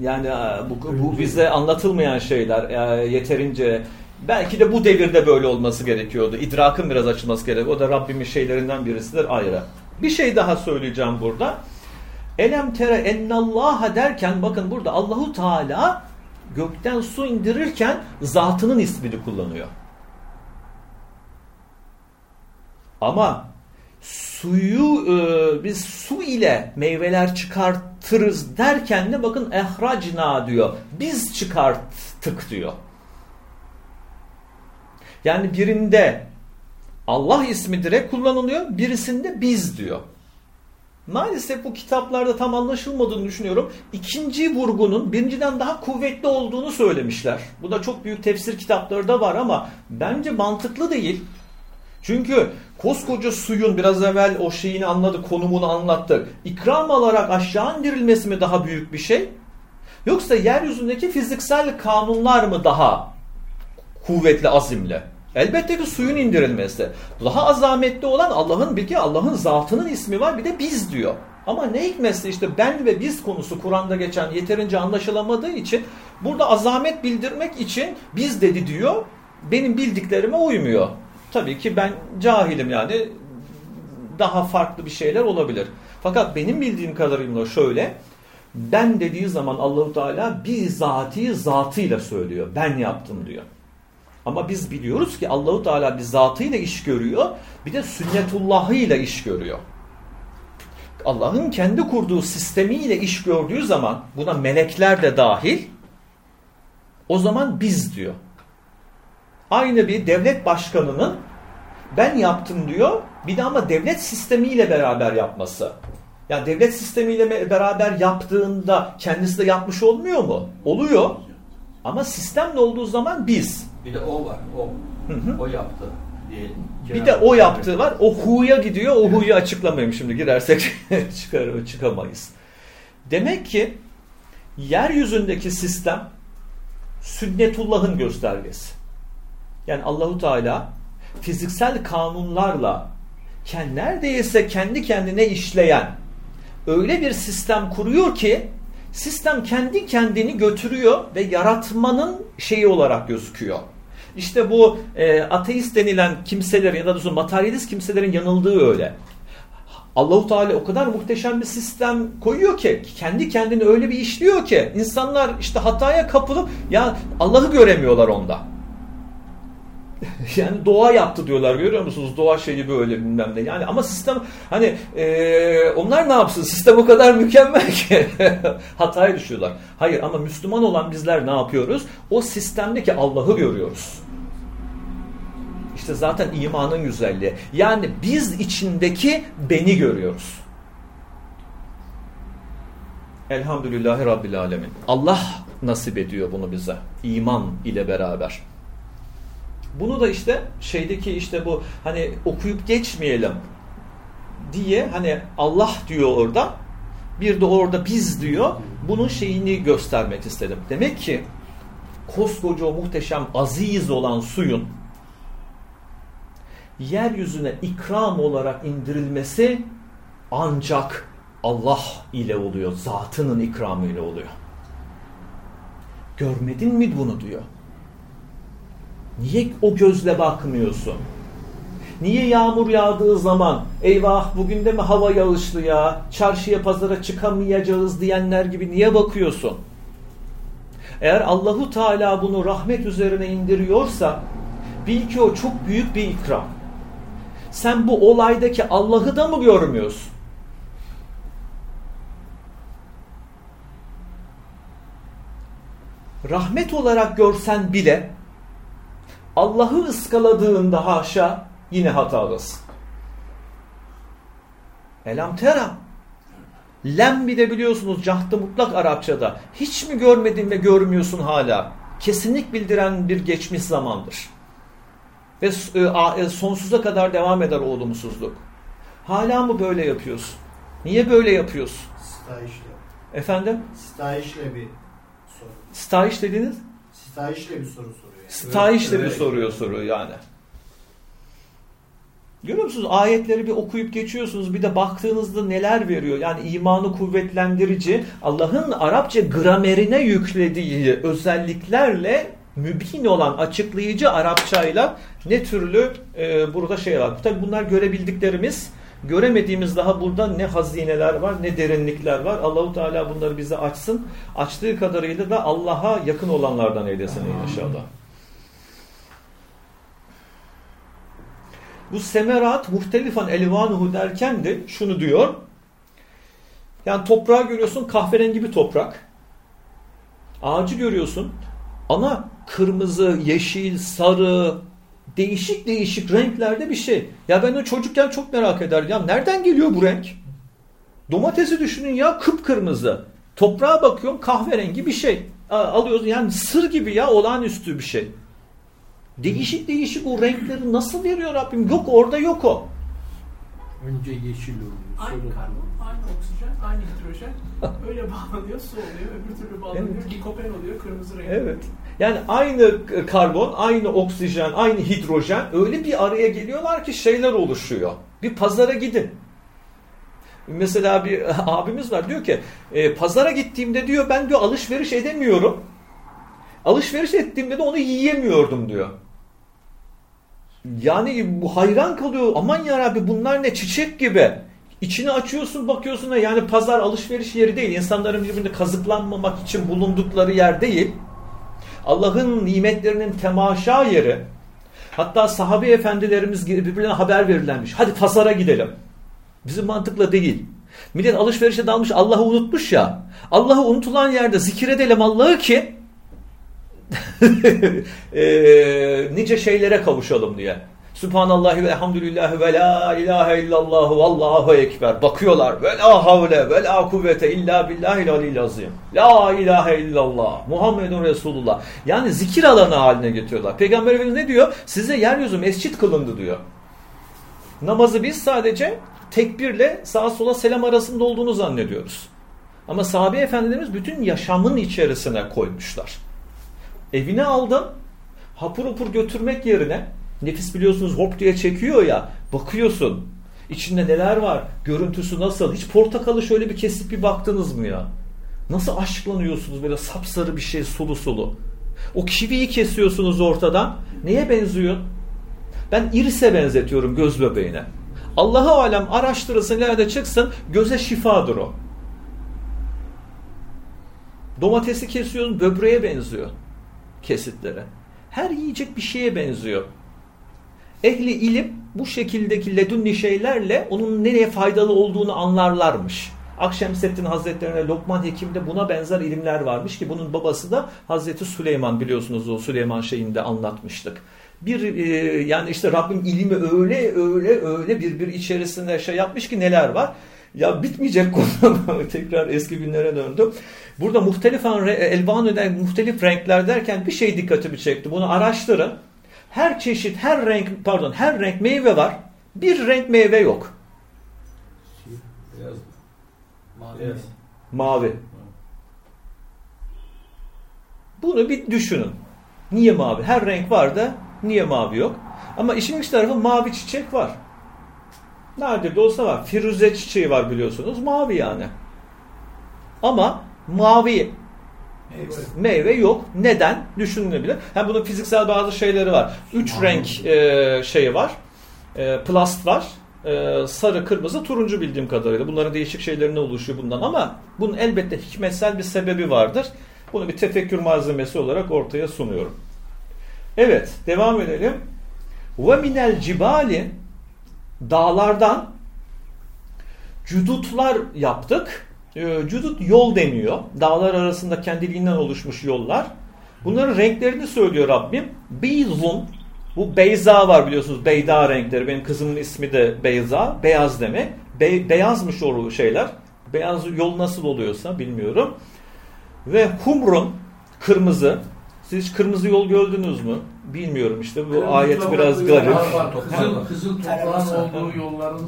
Yani e, bu, bu bize anlatılmayan şeyler e, yeterince belki de bu devirde böyle olması gerekiyordu. İdrakın biraz açılması gerekiyor. O da Rabbimin şeylerinden birisidir ayrı. Bir şey daha söyleyeceğim burada. Elem tere ennallaha derken bakın burada Allahu Teala gökten su indirirken zatının ismini kullanıyor. Ama suyu e, biz su ile meyveler çıkartırız derken de bakın ehracna diyor. Biz çıkarttık diyor. Yani birinde Allah ismi direkt kullanılıyor, birisinde biz diyor. Maalesef bu kitaplarda tam anlaşılmadığını düşünüyorum. İkinci vurgunun birinciden daha kuvvetli olduğunu söylemişler. Bu da çok büyük tefsir kitapları da var ama bence mantıklı değil. Çünkü koskoca suyun biraz evvel o şeyini anladı, konumunu anlattı. İkram alarak aşağı indirilmesi mi daha büyük bir şey? Yoksa yeryüzündeki fiziksel kanunlar mı daha kuvvetli, azimli? Elbette ki suyun indirilmesi. Daha azametli olan Allah'ın bir Allah'ın zatının ismi var bir de biz diyor. Ama ne hikmetse işte ben ve biz konusu Kur'an'da geçen yeterince anlaşılamadığı için burada azamet bildirmek için biz dedi diyor. Benim bildiklerime uymuyor. Tabii ki ben cahilim yani daha farklı bir şeyler olabilir. Fakat benim bildiğim kadarıyla şöyle ben dediği zaman Allahu Teala bizatihi zatıyla söylüyor. Ben yaptım diyor. Ama biz biliyoruz ki Allahu Teala bir zatıyla iş görüyor, bir de sünnetullahıyla iş görüyor. Allah'ın kendi kurduğu sistemiyle iş gördüğü zaman buna melekler de dahil o zaman biz diyor. Aynı bir devlet başkanının ben yaptım diyor bir de ama devlet sistemiyle beraber yapması. Yani devlet sistemiyle beraber yaptığında kendisi de yapmış olmuyor mu? Oluyor. Ama sistemle olduğu zaman biz. Bir de o var. O. Hı hı. O yaptı. Diyelim. Bir de o yaptığı var. O hu'ya gidiyor. O hu'yu açıklamayayım şimdi. Girersek [laughs] çıkar, çıkamayız. Demek ki yeryüzündeki sistem sünnetullahın göstergesi. Yani Allahu Teala fiziksel kanunlarla neredeyse kendi kendine işleyen öyle bir sistem kuruyor ki sistem kendi kendini götürüyor ve yaratmanın şeyi olarak gözüküyor. İşte bu e, ateist denilen kimselerin ya da doğrusu materyalist kimselerin yanıldığı öyle. Allahu Teala o kadar muhteşem bir sistem koyuyor ki kendi kendini öyle bir işliyor ki insanlar işte hataya kapılıp ya Allah'ı göremiyorlar onda. [laughs] yani doğa yaptı diyorlar görüyor musunuz? Doğa şeyi böyle bilmem ne. Yani ama sistem hani e, onlar ne yapsın? Sistem o kadar mükemmel ki [laughs] hataya düşüyorlar. Hayır ama Müslüman olan bizler ne yapıyoruz? O sistemdeki Allah'ı görüyoruz. İşte zaten imanın güzelliği. Yani biz içindeki beni görüyoruz. Elhamdülillahi Rabbil Alemin. Allah nasip ediyor bunu bize. iman ile beraber. Bunu da işte şeydeki işte bu hani okuyup geçmeyelim diye hani Allah diyor orada bir de orada biz diyor bunun şeyini göstermek istedim. Demek ki koskoca muhteşem aziz olan suyun yeryüzüne ikram olarak indirilmesi ancak Allah ile oluyor. Zatının ikramı ile oluyor. Görmedin mi bunu diyor. Niye o gözle bakmıyorsun? Niye yağmur yağdığı zaman eyvah bugün de mi hava yağışlı ya çarşıya pazara çıkamayacağız diyenler gibi niye bakıyorsun? Eğer Allahu Teala bunu rahmet üzerine indiriyorsa bil ki o çok büyük bir ikram. Sen bu olaydaki Allah'ı da mı görmüyorsun? Rahmet olarak görsen bile Allah'ı ıskaladığında haşa yine hatalısın. Elam tera. Lem bir de biliyorsunuz cahtı mutlak Arapçada. Hiç mi görmedin ve görmüyorsun hala? Kesinlik bildiren bir geçmiş zamandır. Ve e, e, sonsuza kadar devam eder o olumsuzluk. Hala mı böyle yapıyorsun? Niye böyle yapıyorsun? Stayişle. Efendim? Stayişle bir soru. Stayiş dediniz? Stayişle bir soru soruyor. Yani. Stayişle bir Evet. soruyor soruyor yani. Görüyor musunuz? Ayetleri bir okuyup geçiyorsunuz. Bir de baktığınızda neler veriyor. Yani imanı kuvvetlendirici, Allah'ın Arapça gramerine yüklediği özelliklerle mübin olan açıklayıcı Arapçayla ne türlü e, burada şey var. Tabi bunlar görebildiklerimiz. Göremediğimiz daha burada ne hazineler var ne derinlikler var. Allahu Teala bunları bize açsın. Açtığı kadarıyla da Allah'a yakın olanlardan eylesin inşallah. Bu semerat muhtelifan elvanuhu derken de şunu diyor. Yani toprağı görüyorsun kahverengi bir toprak. Ağacı görüyorsun. Ana kırmızı, yeşil, sarı, değişik değişik renklerde bir şey. Ya ben de çocukken çok merak ederdim. Ya nereden geliyor bu renk? Domatesi düşünün ya kıpkırmızı. Toprağa bakıyorum kahverengi bir şey. Alıyoruz yani sır gibi ya olağanüstü bir şey. Değişik değişik o renkleri nasıl veriyor Rabbim? Yok orada yok o. Önce yeşil oluyor. Aynı karbon, aynı oksijen, aynı hidrojen. Öyle bağlanıyor, su oluyor, öbür türlü bağlanıyor. Evet. Likopen oluyor, kırmızı renk. Evet. Yani aynı karbon, aynı oksijen, aynı hidrojen öyle bir araya geliyorlar ki şeyler oluşuyor. Bir pazara gidin. Mesela bir [laughs] abimiz var diyor ki e, pazara gittiğimde diyor ben diyor alışveriş edemiyorum. Alışveriş ettiğimde de onu yiyemiyordum diyor. Yani bu hayran kalıyor. Aman ya Rabbi bunlar ne çiçek gibi. İçini açıyorsun bakıyorsun da yani pazar alışveriş yeri değil. İnsanların birbirine kazıklanmamak için bulundukları yer değil. Allah'ın nimetlerinin temaşa yeri. Hatta sahabe efendilerimiz birbirine haber verirlermiş. Hadi pazara gidelim. Bizim mantıkla değil. Millet alışverişe dalmış Allah'ı unutmuş ya. Allah'ı unutulan yerde zikir edelim Allah'ı ki [laughs] e, nice şeylere kavuşalım diye. Sübhanallahi ve elhamdülillahi ve la ilahe illallah vallahu ekber. Bakıyorlar. Ve la havle ve la kuvvete illa billahil alil azim. La ilahe illallah. Muhammedun Resulullah. Yani zikir alanı haline getiriyorlar. Peygamber Efendimiz ne diyor? Size yeryüzü mescit kılındı diyor. Namazı biz sadece tekbirle sağa sola selam arasında olduğunu zannediyoruz. Ama sahabe efendilerimiz bütün yaşamın içerisine koymuşlar. Evine aldın, hapur hapur götürmek yerine nefis biliyorsunuz hop diye çekiyor ya, bakıyorsun. İçinde neler var, görüntüsü nasıl? Hiç portakalı şöyle bir kesip bir baktınız mı ya? Nasıl aşklanıyorsunuz böyle sapsarı bir şey sulu sulu. O kiviyi kesiyorsunuz ortadan. Neye benziyor? Ben irise benzetiyorum göz bebeğine. Allah'a alem araştırılsın, ileride çıksın, göze şifadır o. Domatesi kesiyorsun, böbreğe benziyor kesitlere. Her yiyecek bir şeye benziyor. Ehli ilim bu şekildeki ledunni şeylerle onun nereye faydalı olduğunu anlarlarmış. Akşemseddin Hazretlerine Lokman Hekim'de buna benzer ilimler varmış ki bunun babası da Hazreti Süleyman biliyorsunuz o Süleyman şeyinde anlatmıştık. Bir e, yani işte Rabbim ilimi öyle öyle öyle bir bir içerisinde şey yapmış ki neler var. Ya bitmeyecek konu. [laughs] Tekrar eski günlere döndüm. Burada muhtelif elvan muhtelif renkler derken bir şey dikkatimi çekti. Bunu araştırın. Her çeşit, her renk, pardon, her renk meyve var. Bir renk meyve yok. Beyaz. Mavi. Beyaz. Mavi. Bunu bir düşünün. Niye mavi? Her renk var da niye mavi yok? Ama işin iç tarafı mavi çiçek var. Nerede de olsa var. Firuze çiçeği var biliyorsunuz. Mavi yani. Ama mavi Meyve. meyve yok. Neden? Düşünülebilir. Hem bunun fiziksel bazı şeyleri var. Üç renk e, şeyi var. E, plast var. E, sarı, kırmızı, turuncu bildiğim kadarıyla. Bunların değişik şeylerine oluşuyor bundan ama bunun elbette hikmetsel bir sebebi vardır. Bunu bir tefekkür malzemesi olarak ortaya sunuyorum. Evet, devam edelim. Ve minel cibali dağlardan cüdutlar yaptık. E, cüdut yol deniyor. Dağlar arasında kendiliğinden oluşmuş yollar. Bunların renklerini söylüyor Rabbim. Beyzun, bu Beyza var biliyorsunuz. Beyda renkleri. Benim kızımın ismi de Beyza. Beyaz demek. Be- beyazmış o şeyler. Beyaz yol nasıl oluyorsa bilmiyorum. Ve Humrun, kırmızı. Siz hiç kırmızı yol gördünüz mü? Bilmiyorum işte. Bu Kırmızı ayet biraz garip. Kızıl, kızıl toprağın olduğu yolların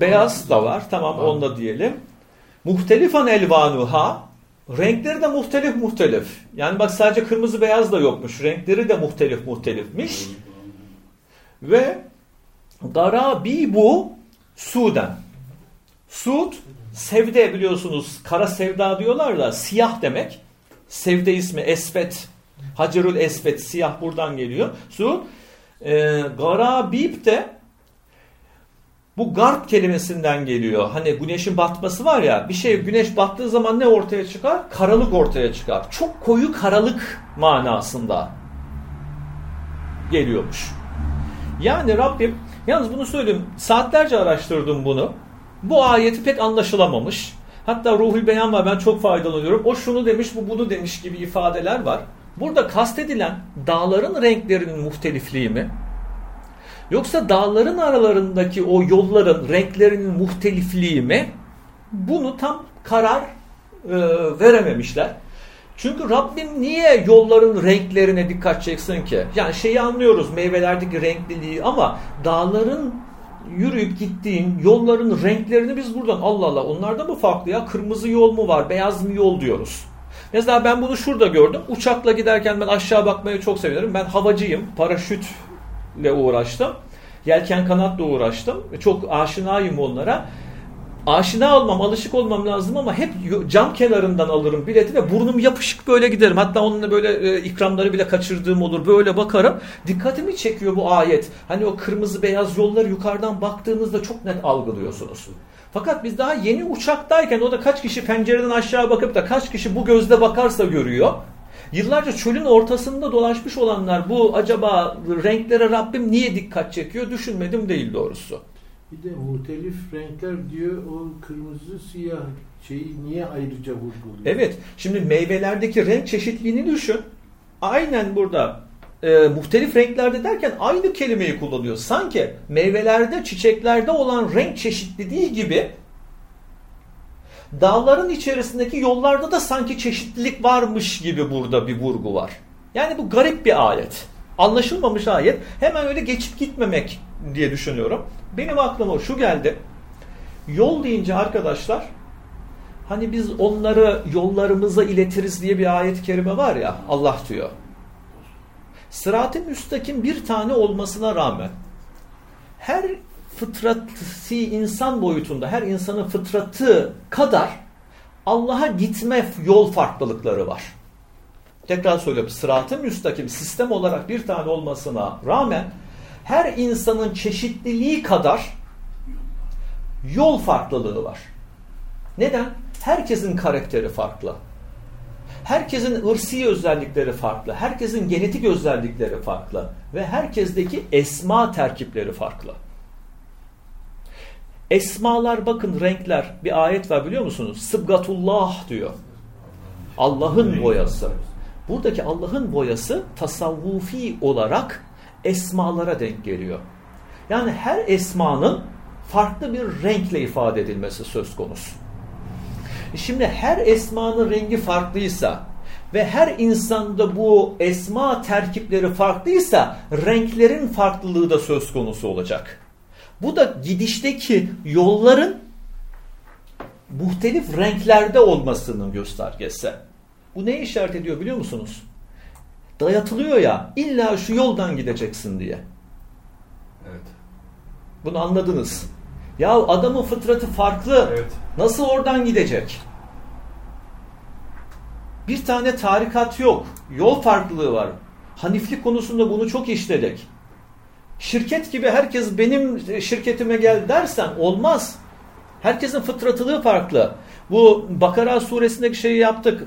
Beyaz da var. Tamam Var. onda diyelim. Muhtelifan elvanuha. Renkleri de muhtelif muhtelif. Yani bak sadece kırmızı beyaz da yokmuş. Renkleri de muhtelif muhtelifmiş. Ve garabibu suden. Sud sevde biliyorsunuz kara sevda diyorlar da siyah demek. Sevde ismi esvet. Hacerül esvet siyah buradan geliyor. Su e, garabib de bu garp kelimesinden geliyor. Hani güneşin batması var ya bir şey güneş battığı zaman ne ortaya çıkar? Karalık ortaya çıkar. Çok koyu karalık manasında geliyormuş. Yani Rabbim yalnız bunu söyleyeyim saatlerce araştırdım bunu. Bu ayeti pek anlaşılamamış. Hatta Ruhul Beyan var ben çok faydalanıyorum. O şunu demiş bu bunu demiş gibi ifadeler var. Burada kastedilen dağların renklerinin muhtelifliği mi? Yoksa dağların aralarındaki o yolların renklerinin muhtelifliği mi? Bunu tam karar e, verememişler. Çünkü Rabbim niye yolların renklerine dikkat çeksin ki? Yani şeyi anlıyoruz meyvelerdeki renkliliği ama dağların yürüyüp gittiğin yolların renklerini biz buradan Allah Allah onlarda mı farklı ya? Kırmızı yol mu var? Beyaz mı yol diyoruz. Mesela ben bunu şurada gördüm. Uçakla giderken ben aşağı bakmayı çok severim. Ben havacıyım. Paraşütle uğraştım. Yelken kanatla uğraştım. Çok aşinayım onlara. Aşina olmam, alışık olmam lazım ama hep cam kenarından alırım bileti ve burnum yapışık böyle giderim. Hatta onunla böyle e, ikramları bile kaçırdığım olur. Böyle bakarım. Dikkatimi çekiyor bu ayet. Hani o kırmızı beyaz yolları yukarıdan baktığınızda çok net algılıyorsunuz. Fakat biz daha yeni uçaktayken o da kaç kişi pencereden aşağı bakıp da kaç kişi bu gözle bakarsa görüyor. Yıllarca çölün ortasında dolaşmış olanlar bu acaba renklere Rabbim niye dikkat çekiyor düşünmedim değil doğrusu. bir de muhtelif renkler diyor o kırmızı siyah şeyi niye ayrıca vurguluyor? Evet şimdi meyvelerdeki renk çeşitliliğini düşün. Aynen burada e, muhtelif renklerde derken aynı kelimeyi kullanıyor. Sanki meyvelerde, çiçeklerde olan renk çeşitliliği gibi dağların içerisindeki yollarda da sanki çeşitlilik varmış gibi burada bir vurgu var. Yani bu garip bir ayet. Anlaşılmamış ayet. Hemen öyle geçip gitmemek diye düşünüyorum. Benim aklıma şu geldi. Yol deyince arkadaşlar hani biz onları yollarımıza iletiriz diye bir ayet-i kerime var ya Allah diyor. Sırat-ı müstakim bir tane olmasına rağmen her fıtratı insan boyutunda her insanın fıtratı kadar Allah'a gitme yol farklılıkları var. Tekrar söylüyorum sırat-ı müstakim sistem olarak bir tane olmasına rağmen her insanın çeşitliliği kadar yol farklılığı var. Neden? Herkesin karakteri farklı. Herkesin ırsi özellikleri farklı. Herkesin genetik özellikleri farklı. Ve herkesteki esma terkipleri farklı. Esmalar bakın renkler bir ayet var biliyor musunuz? Sıbgatullah diyor. Allah'ın boyası. Buradaki Allah'ın boyası tasavvufi olarak esmalara denk geliyor. Yani her esmanın farklı bir renkle ifade edilmesi söz konusu. Şimdi her esmanın rengi farklıysa ve her insanda bu esma terkipleri farklıysa renklerin farklılığı da söz konusu olacak. Bu da gidişteki yolların muhtelif renklerde olmasının göstergesi. Bu ne işaret ediyor biliyor musunuz? Dayatılıyor ya illa şu yoldan gideceksin diye. Evet. Bunu anladınız. Ya adamın fıtratı farklı. Evet. Nasıl oradan gidecek? Bir tane tarikat yok. Yol farklılığı var. Haniflik konusunda bunu çok işledik. Şirket gibi herkes benim şirketime gel dersen olmaz. Herkesin fıtratılığı farklı. Bu Bakara suresindeki şeyi yaptık.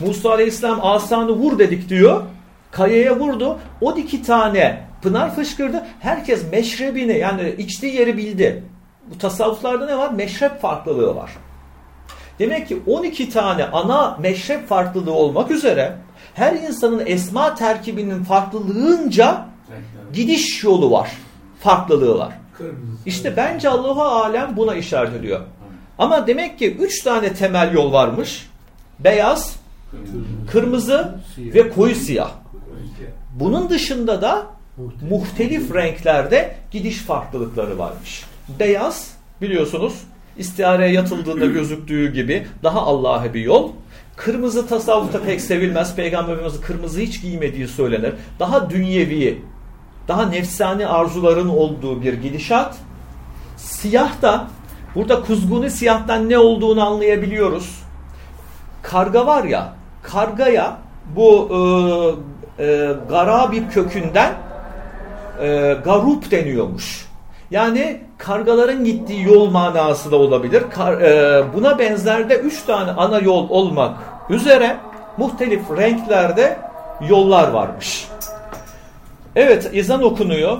Musa Aleyhisselam asanı vur dedik diyor. Kayaya vurdu. 12 tane pınar fışkırdı. Herkes meşrebini yani içtiği yeri bildi. Bu tasavvuflarda ne var? Meşrep farklılığı var. Demek ki 12 tane ana meşrep farklılığı olmak üzere her insanın esma terkibinin farklılığınca gidiş yolu var. Farklılığı var. İşte bence Allahu alem buna işaret ediyor. Ama demek ki üç tane temel yol varmış. Beyaz, kırmızı ve koyu siyah. Bunun dışında da muhtelif renklerde gidiş farklılıkları varmış. Beyaz biliyorsunuz istihareye yatıldığında [clears throat] gözüktüğü gibi daha Allah'a bir yol. Kırmızı tasavvufta pek sevilmez. Peygamberimiz kırmızı hiç giymediği söylenir. Daha dünyevi, daha nefsani arzuların olduğu bir gidişat. Siyah da burada kuzgunu siyahtan ne olduğunu anlayabiliyoruz. Karga var ya, kargaya bu e, e, garabip kökünden e, garup deniyormuş. Yani kargaların gittiği yol manası da olabilir. Kar, e, buna benzer de üç tane ana yol olmak üzere muhtelif renklerde yollar varmış. Evet ezan okunuyor.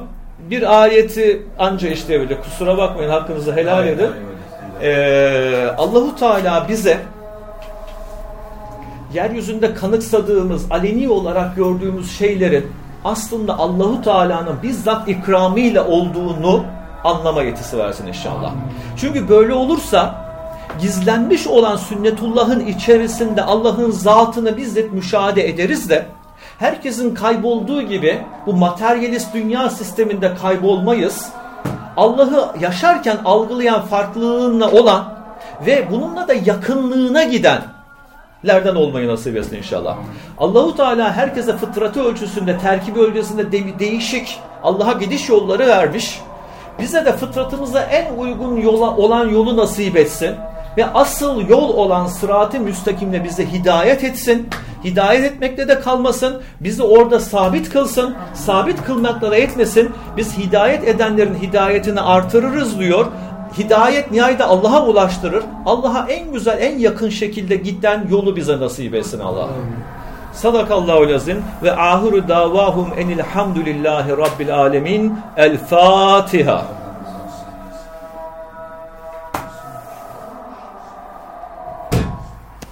Bir ayeti anca işleyebilir. Kusura bakmayın hakkınızı helal edin. Ee, Allahu Teala bize yeryüzünde kanıksadığımız, aleni olarak gördüğümüz şeylerin aslında Allahu Teala'nın bizzat ikramıyla olduğunu anlama yetisi versin inşallah. Çünkü böyle olursa gizlenmiş olan sünnetullahın içerisinde Allah'ın zatını bizzat müşahede ederiz de herkesin kaybolduğu gibi bu materyalist dünya sisteminde kaybolmayız. Allah'ı yaşarken algılayan farklılığına olan ve bununla da yakınlığına gidenlerden olmayı nasip etsin inşallah. Allahu Teala herkese fıtratı ölçüsünde, terkibi ölçüsünde de değişik Allah'a gidiş yolları vermiş. Bize de fıtratımıza en uygun yola olan yolu nasip etsin ve asıl yol olan sırat-ı müstakimle bize hidayet etsin. Hidayet etmekle de kalmasın. Bizi orada sabit kılsın. Sabit kılmakla da etmesin. Biz hidayet edenlerin hidayetini artırırız diyor. Hidayet nihayet Allah'a ulaştırır. Allah'a en güzel, en yakın şekilde giden yolu bize nasip etsin Allah. Sadakallahu lazim ve ahiru davahum enilhamdülillahi rabbil alemin. El Fatiha.